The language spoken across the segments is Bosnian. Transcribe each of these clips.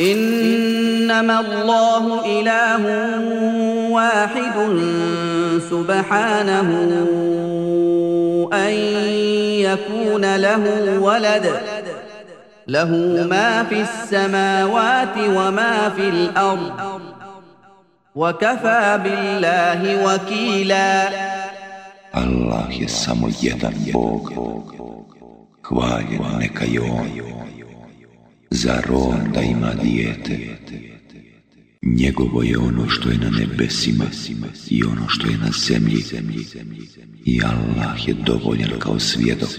إنما الله إله واحد سبحانه أن يكون له ولد له ما في السماوات وما في الأرض وكفى بالله وكيلا الله je samo jedan Bog. Hvaljen. Zar On da ima dijete? Njegovo je ono što je na nebesima i ono što je na zemlji. I Allah je dovoljan kao svjedok.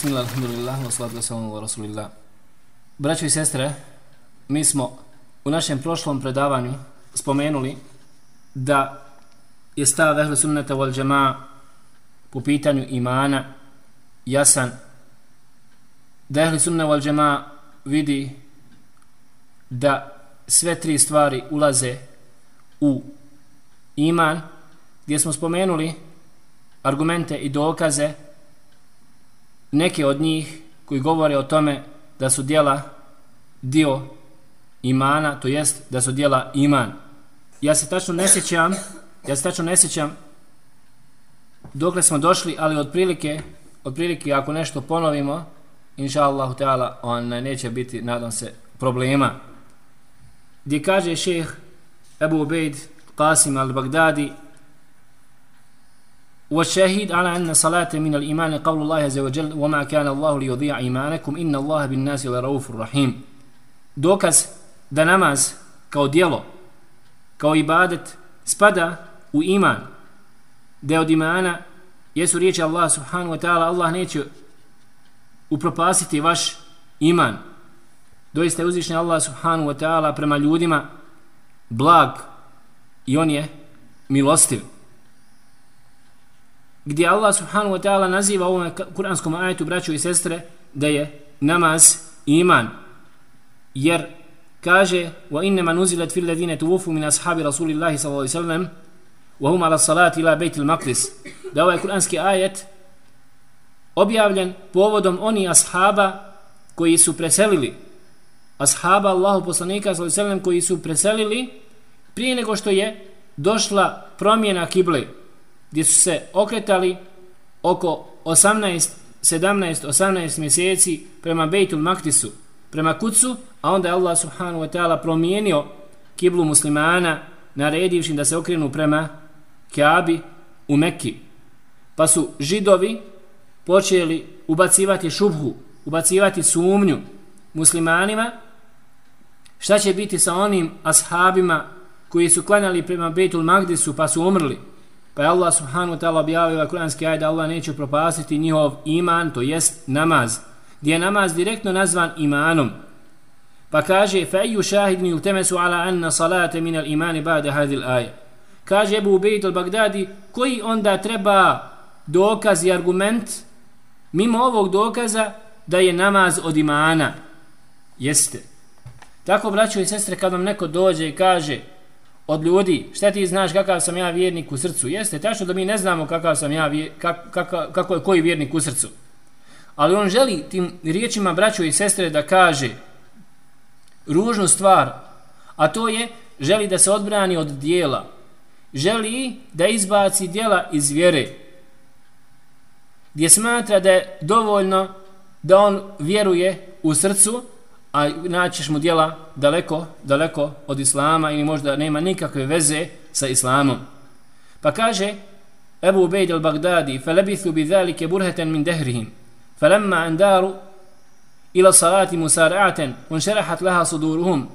Bismillah, alhamdulillah, wa salatu wa salamu wa rasulillah. Braćo i sestre, mi smo u našem prošlom predavanju spomenuli da je stav ehle sunnata wal džema po pitanju imana jasan da ehle sunnata wal džema vidi da sve tri stvari ulaze u iman gdje smo spomenuli argumente i dokaze neke od njih koji govore o tome da su dijela dio imana, to jest da su dijela iman. Ja se tačno ne sjećam, ja se tačno ne sjećam dokle smo došli, ali otprilike, otprilike ako nešto ponovimo, inša Allahu Teala, on neće biti, nadam se, problema. Gdje kaže šeheh Ebu Ubejd Qasim al-Bagdadi, والشاهد على أن صلاة من الإيمان قول الله عز وجل وما كان الله ليضيع إيمانكم إن الله بالناس لرؤوف رحيم dokaz da namaz kao dijelo, kao ibadet spada u iman, da je od imana jesu riječi Allah subhanahu wa ta'ala, Allah neće upropasiti vaš iman. Doista je uzvišnji Allah subhanahu wa ta'ala prema ljudima blag i on je milostiv gdje Allah subhanahu wa ta'ala naziva ovom kuranskom ajetu braću i sestre da je namaz iman. Jer kaže wa innama nuzilat fil ladina tuwfu min ashabi rasulillahi sallallahu alejhi ve sellem wa hum ala salati ila baytil maqdis. Da ovaj kuranski ajet objavljen povodom oni ashaba koji su preselili. Ashaba Allahu poslanika sallallahu alejhi ve sellem koji su preselili prije nego što je došla promjena kible gdje su se okretali oko 18, 17, 18 mjeseci prema Bejtul Maktisu, prema Kucu, a onda je Allah subhanahu wa ta'ala promijenio kiblu muslimana naredivši da se okrenu prema Kaabi u Mekki. Pa su židovi počeli ubacivati šubhu, ubacivati sumnju muslimanima šta će biti sa onim ashabima koji su klanjali prema Betul Magdisu pa su umrli. Pa je Allah subhanahu wa ta'ala objavio ovaj kuranski ajde Allah neće propasiti njihov iman, to jest namaz. Gdje je namaz direktno nazvan imanom. Pa kaže, fa eju šahidni ultemesu ala anna salate min al imani ba'de hadil aje. Kaže Ebu Ubejt al-Bagdadi, koji onda treba dokaz i argument mimo ovog dokaza da je namaz od imana? Jeste. Tako, braćo i sestre, kad vam neko dođe i kaže, od ljudi, šta ti znaš kakav sam ja vjernik u srcu? Jeste, tačno da mi ne znamo kakav sam ja, kak, kak, kako je koji vjernik u srcu. Ali on želi tim riječima braćo i sestre da kaže ružnu stvar, a to je želi da se odbrani od dijela. Želi da izbaci dijela iz vjere. Gdje smatra da je dovoljno da on vjeruje u srcu, a naćeš mu djela daleko, daleko od islama ili možda nema nikakve veze sa islamom. Pa kaže Ebu Ubejd al-Baghdadi فَلَبِثُوا بِذَلِكَ بُرْهَةً مِنْ دَهْرِهِمْ فَلَمَّا أَنْدَارُوا إلى صلاة مسارعة وانشرحت لها صدورهم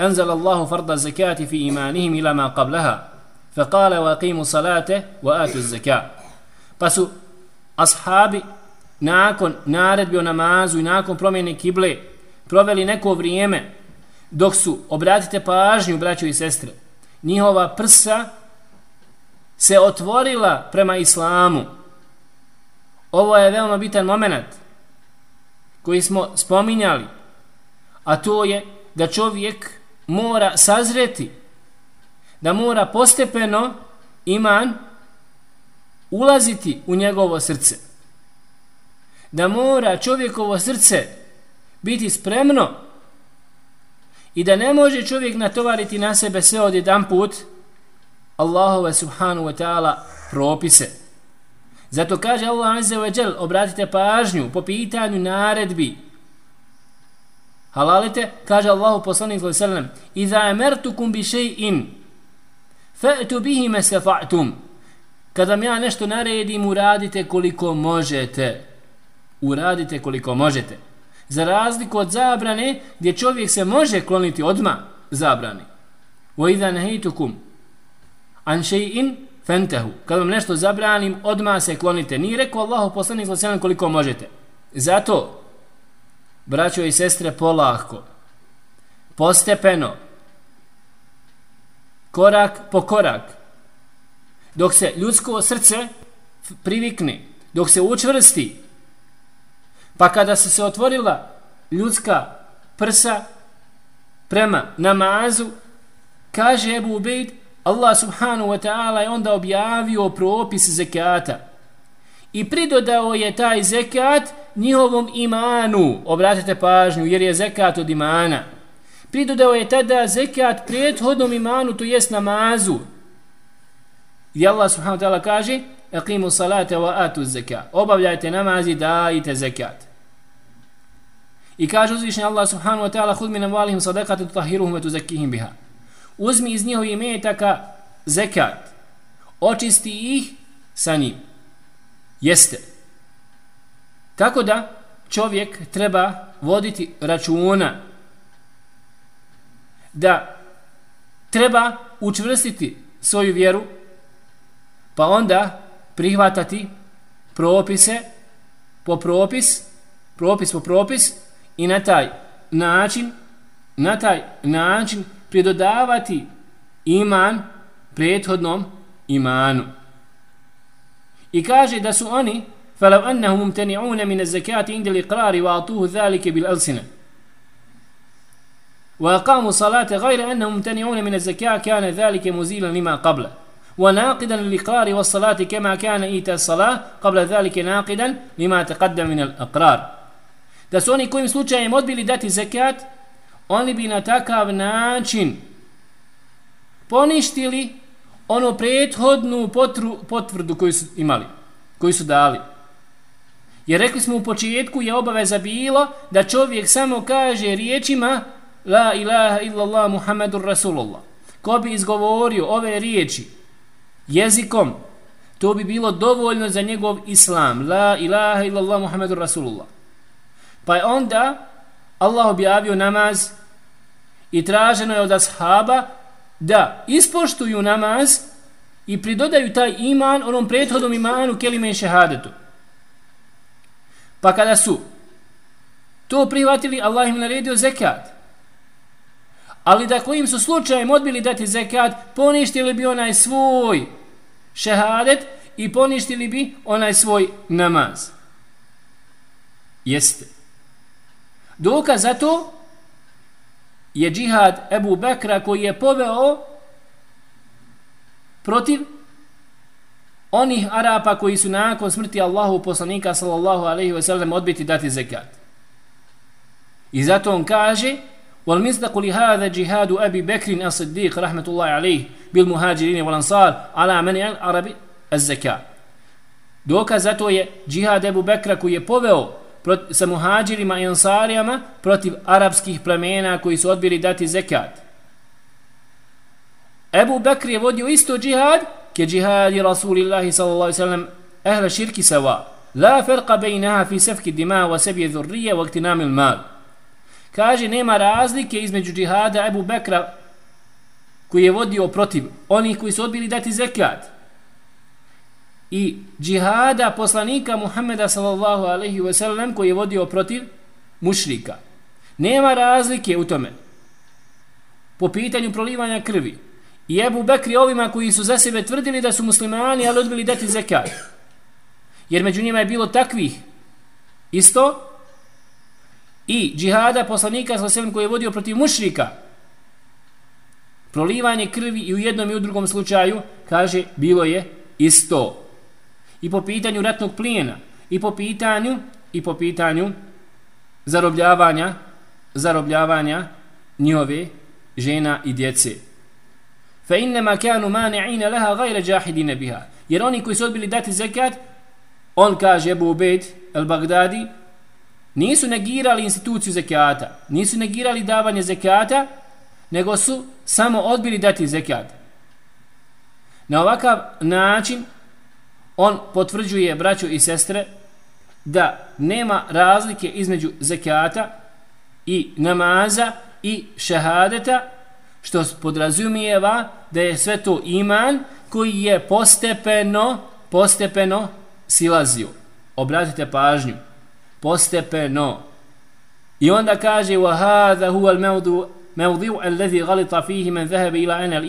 أنزل الله فرض الزكاة في إيمانهم إلى ما قبلها فقال وأقيموا الصلاة وآتوا الزكاة فسو أصحابي nakon naredbi o namazu i nakon promjene kible proveli neko vrijeme dok su, obratite pažnju, braćo i sestre, njihova prsa se otvorila prema islamu. Ovo je veoma bitan moment koji smo spominjali, a to je da čovjek mora sazreti, da mora postepeno iman ulaziti u njegovo srce. Da mora čovjekovo srce biti spremno i da ne može čovjek natovariti na sebe sve od jedan put Allahove subhanu wa ta'ala propise. Zato kaže Allah azza wa jel, obratite pažnju po pitanju naredbi. Halalite, kaže Allahu poslanik sallallahu alejhi ve sellem: "Iza amartukum bi shay'in fa'tu bihi ma stata'tum." Kada vam ja nešto naredim, uradite koliko možete. Uradite koliko možete. Za razliku od zabrane, gdje čovjek se može kloniti odma zabrani. Wa نَهَيْتُكُمْ عَنْ an shay'in Kad Kada vam nešto zabranim, odma se klonite. Ni rekao Allahu poslanik sallallahu koliko možete. Zato braćo i sestre polako postepeno korak po korak dok se ljudsko srce privikne dok se učvrsti pa kada se se otvorila ljudska prsa prema namazu kaže Ebu Ubejd Allah subhanahu wa ta'ala je onda objavio propis zekata i pridodao je taj zekat njihovom imanu. Obratite pažnju, jer je zekat od imana. Pridodao je tada zekat prethodnom imanu, to jest namazu. I Allah subhanahu wa ta'ala kaže, Aqimu salate wa atu zekat. Obavljajte namazi, dajte zekat. I kaže uzvišnji Allah subhanahu wa ta'ala, Hud min valihim sadakate tutahiruhum ve tuzakihim biha. Uzmi iz njihovi metaka zekat. Očisti ih sa njim jeste. Tako da čovjek treba voditi računa da treba učvrstiti svoju vjeru pa onda prihvatati propise po propis propis po propis i na taj način na taj način pridodavati iman prethodnom imanu. I kaže da su oni فلو أنهم ممتنعون من الزكاة عند الإقرار وأعطوه ذلك بالألسنة وأقاموا صلاة غير أنهم ممتنعون من الزكاة كان ذلك مزيلا لما قبله وناقدا للإقرار والصلاة كما كان إيتاء الصلاة قبل ذلك ناقدا لما تقدم من الأقرار da su oni kojim slučajem odbili dati zekat, oni bi na takav način poništili ono prethodnu potru, potvrdu koju su imali, koju su dali. Jer rekli smo u početku je obaveza bilo da čovjek samo kaže riječima La ilaha illallah Muhammedur Rasulullah. Ko bi izgovorio ove riječi jezikom, to bi bilo dovoljno za njegov islam. La ilaha illallah Muhammedur Rasulullah. Pa je onda Allah objavio namaz i traženo je od ashaba da ispoštuju namaz i pridodaju taj iman onom prethodnom imanu kelime i šehadetu. Pa kada su to prihvatili, Allah im naredio zekat. Ali da kojim su slučajem odbili dati zekat, poništili bi onaj svoj šehadet i poništili bi onaj svoj namaz. Jeste. Dokaz za to je džihad Ebu Bekra koji je poveo protiv onih Arapa koji su nakon smrti Allahu poslanika sallallahu alaihi wa sallam odbiti dati zekat. I zato on kaže والمصدق لهذا جهاد أبي بكر الصديق رحمة الله عليه بالمهاجرين والأنصار على منع العرب الزكاة دوكا zato je džihad Ebu Bekra koji je poveo sa muhađirima i ansarijama protiv arapskih plemena koji su odbili dati zekat. Ebu Bekr je vodio isto džihad ke džihadi Rasulillahi sallallahu sallam ehla širki sava. La ferqa bejnaha fi sefki dima wa sebi dhurrije wa aktinamil mal. Kaže, nema razlike između džihada Ebu Bekra koji je vodio protiv onih koji su odbili dati zekat i džihada poslanika Muhammeda sallallahu alaihi wa sallam koji je vodio protiv mušrika. Nema razlike u tome po pitanju prolivanja krvi i Ebu Bekri ovima koji su za sebe tvrdili da su muslimani, ali odbili dati zekat. Jer među njima je bilo takvih isto i džihada poslanika sa sebem koji je vodio protiv mušrika. Prolivanje krvi i u jednom i u drugom slučaju, kaže, bilo je isto. I po pitanju ratnog plijena, i po pitanju, i po pitanju zarobljavanja, zarobljavanja njove žena i djece. Fa innama kanu mani'ina laha ghayra jahidin biha. Jer oni koji su odbili dati zekat, on kaže Abu Ubaid al-Baghdadi, nisu negirali instituciju zekata, nisu negirali davanje zekata, nego su samo odbili dati zekat. Na ovakav način on potvrđuje braću i sestre da nema razlike između zekata i namaza i šehadeta što podrazumijeva da je sve to iman koji je postepeno postepeno silazio. Obratite pažnju. Postepeno. I onda kaže wa hadha huwa al-mawdu mawdu' alladhi ghalata fihi man dhahaba ila ana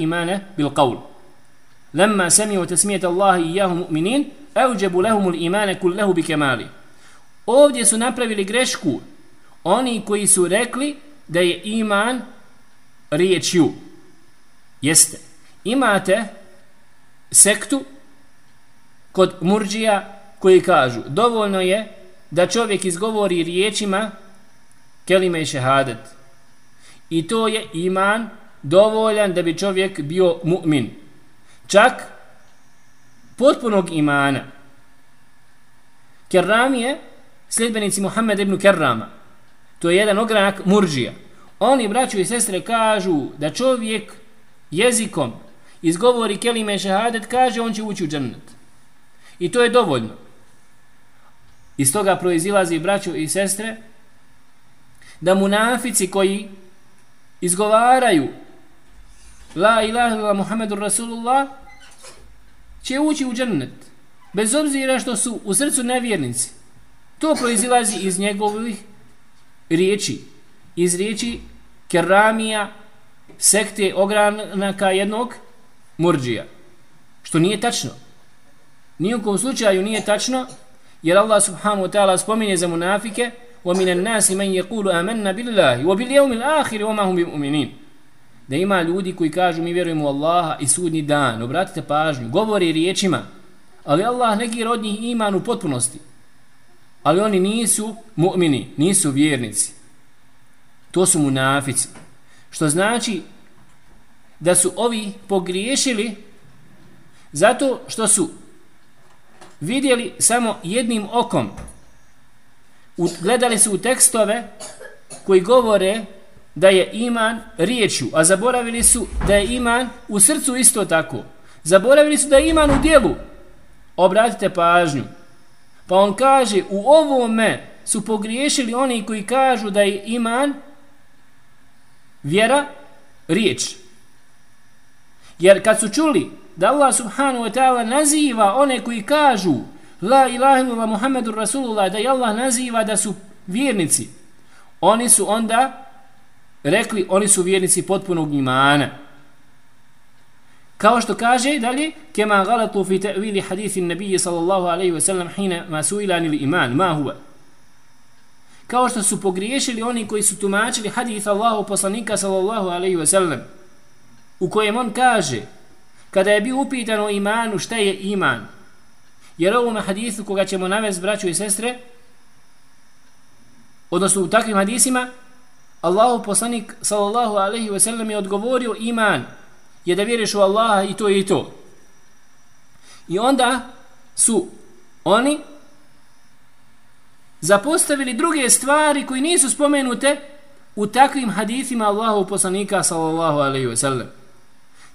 al-iman bil qawl. Lamma sami'u tasmiyat Allah iyyahum mu'minin awjabu lahum al-iman kullahu bi. Ovdje su napravili grešku oni koji su rekli da je iman riječju. Jeste. Imate sektu kod murđija koji kažu dovoljno je da čovjek izgovori riječima kelime i šehadet. I to je iman dovoljan da bi čovjek bio mu'min. Čak potpunog imana. Kerram je sljedbenici Muhammed ibn Kerrama. To je jedan ogranak murđija. Oni, braću i sestre, kažu da čovjek jezikom izgovori kelime šehadet, kaže on će ući u džennet. I to je dovoljno. Iz toga proizilazi braću i sestre da munafici koji izgovaraju La ilaha ila Muhammedu Rasulullah će ući u džennet. Bez obzira što su u srcu nevjernici. To proizilazi iz njegovih riječi. Iz riječi keramija sekte ogranaka jednog murđija. Što nije tačno. Nijekom slučaju nije tačno, jer Allah subhanahu wa ta'ala spominje za munafike وَمِنَ النَّاسِ مَنْ يَقُولُ آمَنَّ بِاللَّهِ وَبِالْيَوْمِ الْآخِرِ وَمَا هُمْ بِمُؤْمِنِينَ Da ima ljudi koji kažu mi vjerujemo u Allaha i sudnji dan. Obratite pažnju, govori riječima, ali Allah neki od njih iman u potpunosti. Ali oni nisu mu'mini, nisu vjernici. To su munafici. Što znači da su ovi pogriješili zato što su vidjeli samo jednim okom. Gledali su u tekstove koji govore da je iman riječju, a zaboravili su da je iman u srcu isto tako. Zaboravili su da je iman u dijelu. Obratite pažnju. Pa on kaže, u ovome su pogriješili oni koji kažu da je iman vjera riječ. Jer kad su čuli da Allah subhanahu wa ta'ala naziva one koji kažu La ilaha illallah Muhammedur Rasulullah da je Allah naziva da su vjernici oni su onda rekli oni su vjernici potpunog imana. Kao što kaže dalje kema galatu fi ta'wili hadithi nabije sallallahu alaihi wa sallam hina ma suilan nil iman ma huwa? Kao što su pogriješili oni koji su tumačili hadith Allahu poslanika sallallahu alaihi wa sallam u kojem on kaže kada je bio upitan o imanu šta je iman? Jer ovom hadithu koga ćemo navest, braću i sestre odnosno u takvim hadisima Allahu poslanik sallallahu alaihi ve sellem je odgovorio iman je da vjeriš u Allaha i to i to i onda su oni zapostavili druge stvari koji nisu spomenute u takvim hadithima Allahu poslanika sallallahu alaihi ve sellem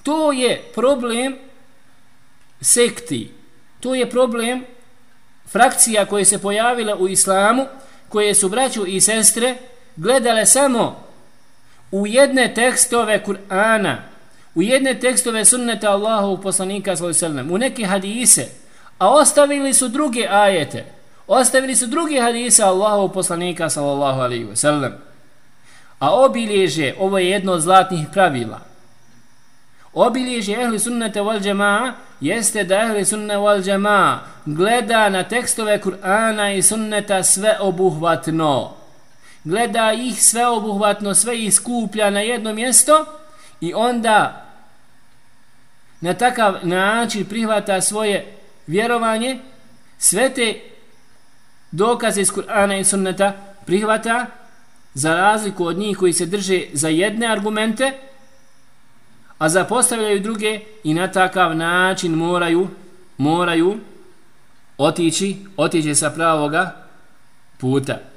To je problem sekti. To je problem frakcija koje se pojavile u islamu, koje su braću i sestre gledale samo u jedne tekstove Kur'ana, u jedne tekstove sunneta Allahu poslanika sallallahu u neke hadise, a ostavili su druge ajete. Ostavili su druge hadise Allahu poslanika sallallahu alejhi ve sellem. A obilježe ovo je jedno od zlatnih pravila Obilježje ehli sunnete wal džema'a jeste da ehli sunne wal džema'a gleda na tekstove Kur'ana i sunneta sve obuhvatno. Gleda ih sve obuhvatno, sve ih skuplja na jedno mjesto i onda na takav način prihvata svoje vjerovanje, sve te dokaze iz Kur'ana i sunneta prihvata za razliku od njih koji se drže za jedne argumente, a zapostavljaju druge i na takav način moraju moraju otići, otići sa pravoga puta.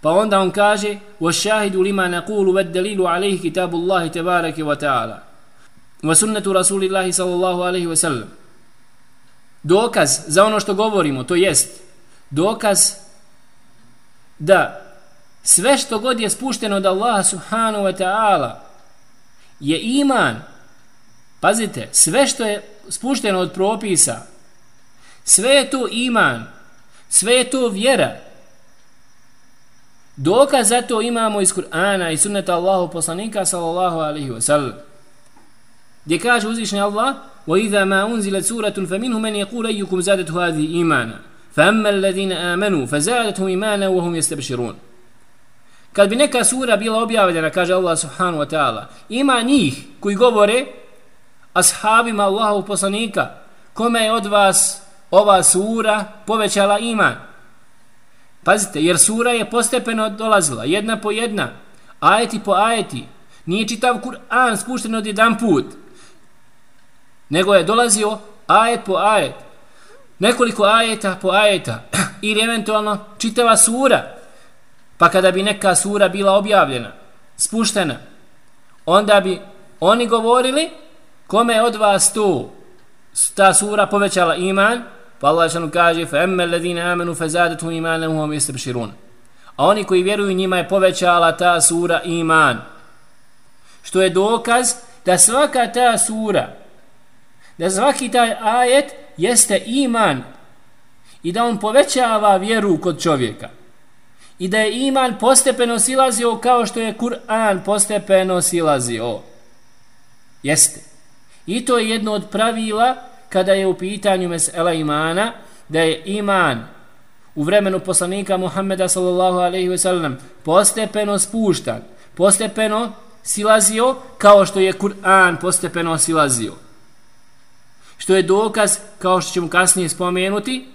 Pa onda on kaže وَشَّهِدُ لِمَا نَقُولُ وَدَّلِيلُ عَلَيْهِ كِتَابُ اللَّهِ wa وَتَعَالَى وَسُنَّةُ رَسُولِ اللَّهِ صَلَى اللَّهُ عَلَيْهِ وَسَلَّمُ Dokaz za ono što govorimo, to jest dokaz da sve što god je spušteno od Allaha subhanahu wa ta'ala je iman. Pazite, sve što je spušteno od propisa, sve je to iman, sve je to vjera, dokaz za to imamo iz Kur'ana i sunneta Allahu poslanika sallallahu alaihi wa sallam gdje kaže uzvišnji Allah وَإِذَا مَا أُنزِلَتْ سُورَةٌ فَمِنْهُ مَنْ يَقُولَ أَيُّكُمْ زَادَتْهُ هَذِهِ إِيمَانًا فَأَمَّا الَّذِينَ آمَنُوا فَزَادَتْهُمْ إِيمَانًا وَهُمْ يَسْتَبْشِرُونَ Kad bi neka sura bila objavljena, kaže Allah subhanahu wa ta'ala, ima njih koji govore ashabima Allahu poslanika, kome je od vas ova sura povećala iman. Pazite, jer sura je postepeno dolazila, jedna po jedna, ajeti po ajeti. Nije čitav Kur'an spušten od jedan put, nego je dolazio ajet po ajet. Nekoliko ajeta po ajeta. Ili eventualno čitava sura. Pa kada bi neka sura bila objavljena, spuštena, onda bi oni govorili kome od vas tu ta sura povećala iman, pa Allah šanu kaže فَأَمَّا الَّذِينَ آمَنُوا فَزَادَتْهُ إِمَانًا وَهُمْ يَسْتَبْشِرُونَ A oni koji vjeruju njima je povećala ta sura iman. Što je dokaz da svaka ta sura, da svaki taj ajet jeste iman i da on povećava vjeru kod čovjeka i da je iman postepeno silazio kao što je Kur'an postepeno silazio. Jeste. I to je jedno od pravila kada je u pitanju mesela imana, da je iman u vremenu poslanika Muhammeda sallallahu alaihi ve sellem postepeno spuštan, postepeno silazio kao što je Kur'an postepeno silazio. Što je dokaz, kao što ćemo kasnije spomenuti,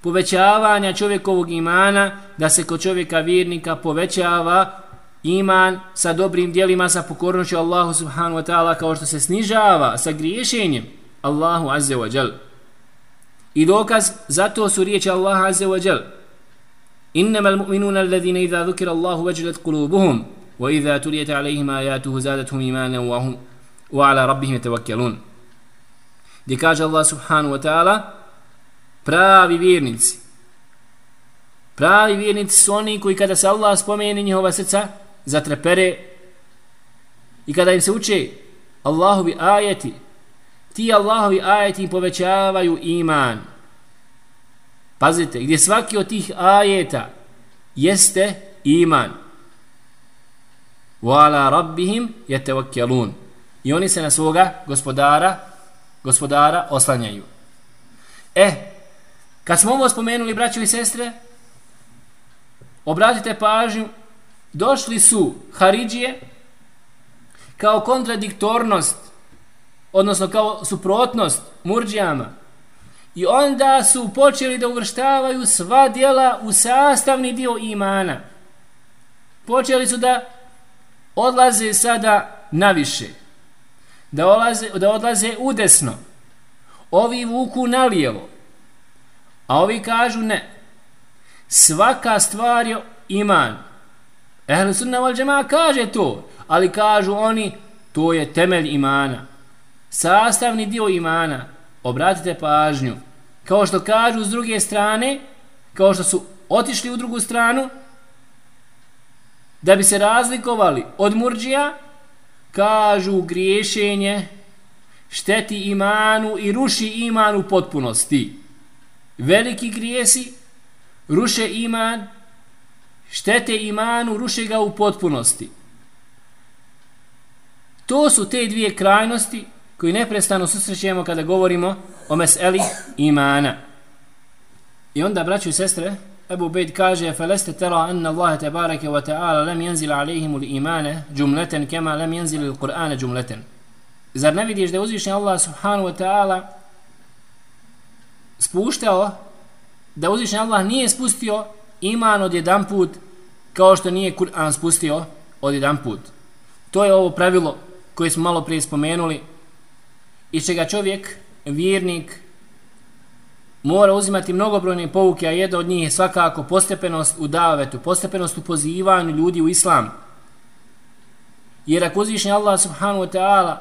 povećavanja čovjekovog imana, da se kod čovjeka vjernika povećava iman sa dobrim dijelima, sa pokornošću Allahu subhanu wa ta'ala, kao što se snižava sa griješenjem Allahu azze wa jal. I dokaz, zato su riječi Allaha azze wa jal. Innama al-mu'minuna alladhina idha dhukira Allahu wajilat qulubuhum wa idha tuliyat alayhim ayatuhu zadatuhum imanan wa hum wa ala rabbihim yatawakkalun. Gdje Allah subhanahu wa ta'ala, pravi vjernici. Pravi vjernici su oni koji kada se Allah spomeni njihova srca, zatrepere i kada im se uče Allahovi ajeti, ti Allahovi ajeti povećavaju iman. Pazite, gdje svaki od tih ajeta jeste iman. Wala rabbihim yatawakkalun. I oni se na svoga gospodara gospodara oslanjaju. E, Kad smo ovo spomenuli, braćo i sestre, obratite pažnju, došli su Haridžije kao kontradiktornost, odnosno kao suprotnost murđijama. I onda su počeli da uvrštavaju sva dijela u sastavni dio imana. Počeli su da odlaze sada naviše. Da, odlaze, da odlaze udesno. Ovi vuku na lijevo. A ovi kažu ne. Svaka stvar je iman. Ehlu sunna wal džema kaže to. Ali kažu oni, to je temelj imana. Sastavni dio imana. Obratite pažnju. Kao što kažu s druge strane, kao što su otišli u drugu stranu, da bi se razlikovali od murđija, kažu griješenje, šteti imanu i ruši iman u potpunosti veliki grijesi ruše iman, štete imanu, ruše ga u potpunosti. To su te dvije krajnosti koji neprestano susrećemo kada govorimo o meseli imana. I onda, braćo i sestre, Ebu Bejd kaže فَلَسْتَ تَرَى أَنَّ اللَّهَ تَبَارَكَ وَتَعَالَ لَمْ يَنْزِلَ عَلَيْهِمُ الْإِيمَانَ جُمْلَةً كَمَا لَمْ يَنْزِلِ الْقُرْآنَ جُمْلَةً Zar ne vidiš da je uzvišen Allah subhanahu wa ta'ala spuštao da uzvišen Allah nije spustio iman od jedan put kao što nije Kur'an spustio od jedan put. To je ovo pravilo koje smo malo prije spomenuli i čega čovjek, vjernik, mora uzimati mnogobrojne pouke, a jedna od njih je svakako postepenost u davetu, postepenost u pozivanju ljudi u islam. Jer ako uzvišnji Allah subhanahu wa ta'ala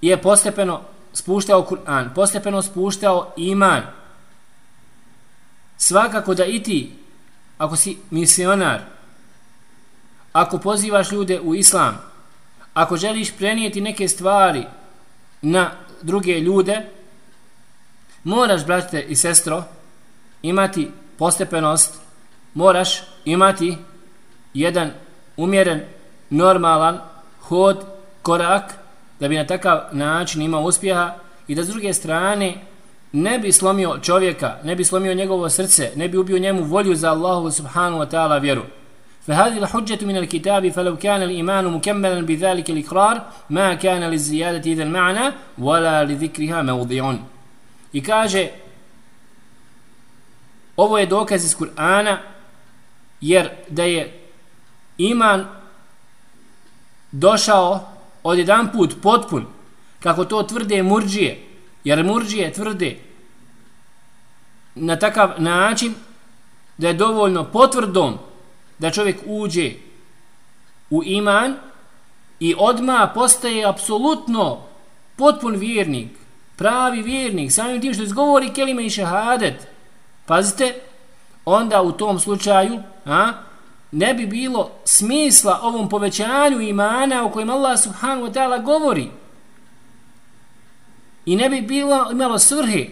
je postepeno spuštao Kur'an, postepeno spuštao iman, svakako da i ti, ako si misionar, ako pozivaš ljude u islam, ako želiš prenijeti neke stvari na druge ljude, moraš, brate i sestro, imati postepenost, moraš imati jedan umjeren, normalan hod, korak, da bi na takav način imao uspjeha i da s druge strane ne bi slomio čovjeka, ne bi slomio njegovo srce, ne bi ubio njemu volju za Allahu subhanahu wa ta'ala vjeru. فهذه الحجة من الكتاب فلو كان الإيمان مكملا بذلك الإقرار ما كان للزيادة إذا المعنى ولا لذكرها موضع I kaže, ovo je dokaz iz Kur'ana, jer da je iman došao od jedan put potpun, kako to tvrde murđije, jer murđije tvrde na takav način da je dovoljno potvrdom da čovjek uđe u iman i odma postaje apsolutno potpun vjernik, pravi vjernik, samim tim što izgovori kelime i šehadet, pazite, onda u tom slučaju a, ne bi bilo smisla ovom povećanju imana o kojem Allah subhanahu wa ta'ala govori. I ne bi bilo imalo svrhe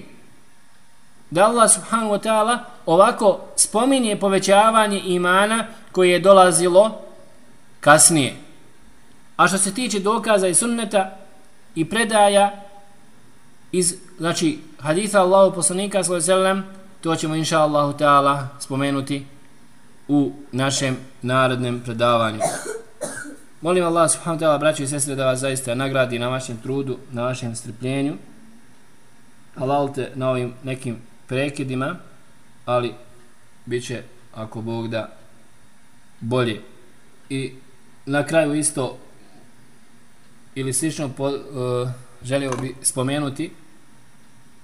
da Allah subhanahu wa ta'ala ovako spominje povećavanje imana koje je dolazilo kasnije. A što se tiče dokaza i sunneta i predaja iz znači hadisa Allahu poslanika sallallahu alejhi ve sellem to ćemo inshallah taala spomenuti u našem narodnom predavanju. Molim Allah subhanahu wa ta'ala, braću i sestre, da vas zaista nagradi na vašem trudu, na vašem strpljenju. Halalte na ovim nekim prekidima, ali bit će, ako Bog da, bolje. I na kraju isto, ili slično, po, uh, želio bi spomenuti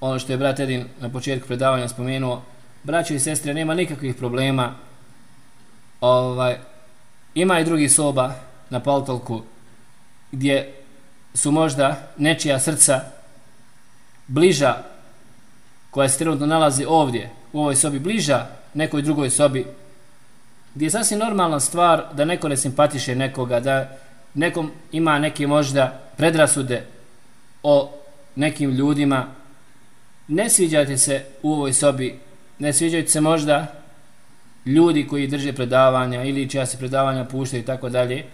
ono što je brat Edin na početku predavanja spomenuo, braćo i sestre, nema nikakvih problema. Ovaj, ima i drugi soba na paltolku gdje su možda nečija srca bliža koja se trenutno nalazi ovdje, u ovoj sobi, bliža nekoj drugoj sobi, gdje je sasvim normalna stvar da neko ne simpatiše nekoga, da nekom ima neke možda predrasude o nekim ljudima, ne sviđate se u ovoj sobi, ne sviđaju se možda ljudi koji drže predavanja ili čija se predavanja puštaju i tako dalje,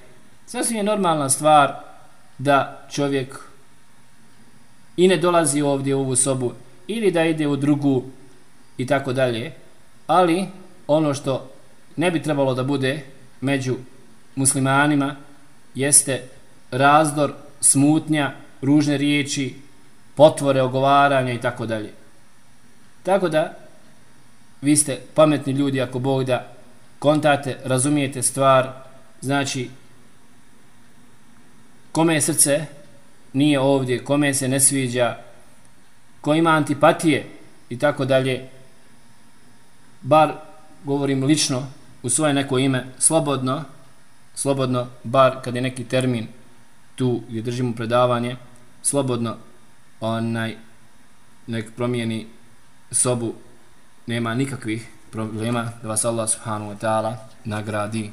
sasvim je normalna stvar da čovjek i ne dolazi ovdje u ovu sobu ili da ide u drugu i tako dalje, ali ono što ne bi trebalo da bude među muslimanima jeste razdor, smutnja, ružne riječi, potvore, ogovaranja i tako dalje. Tako da, vi ste pametni ljudi ako Bog da kontate, razumijete stvar, znači, kome je srce nije ovdje, kome se ne sviđa, ko ima antipatije i tako dalje, bar govorim lično u svoje neko ime, slobodno, slobodno, bar kad je neki termin tu gdje držimo predavanje, slobodno onaj nek promijeni sobu nema nikakvih problema da vas Allah subhanahu wa ta'ala nagradi.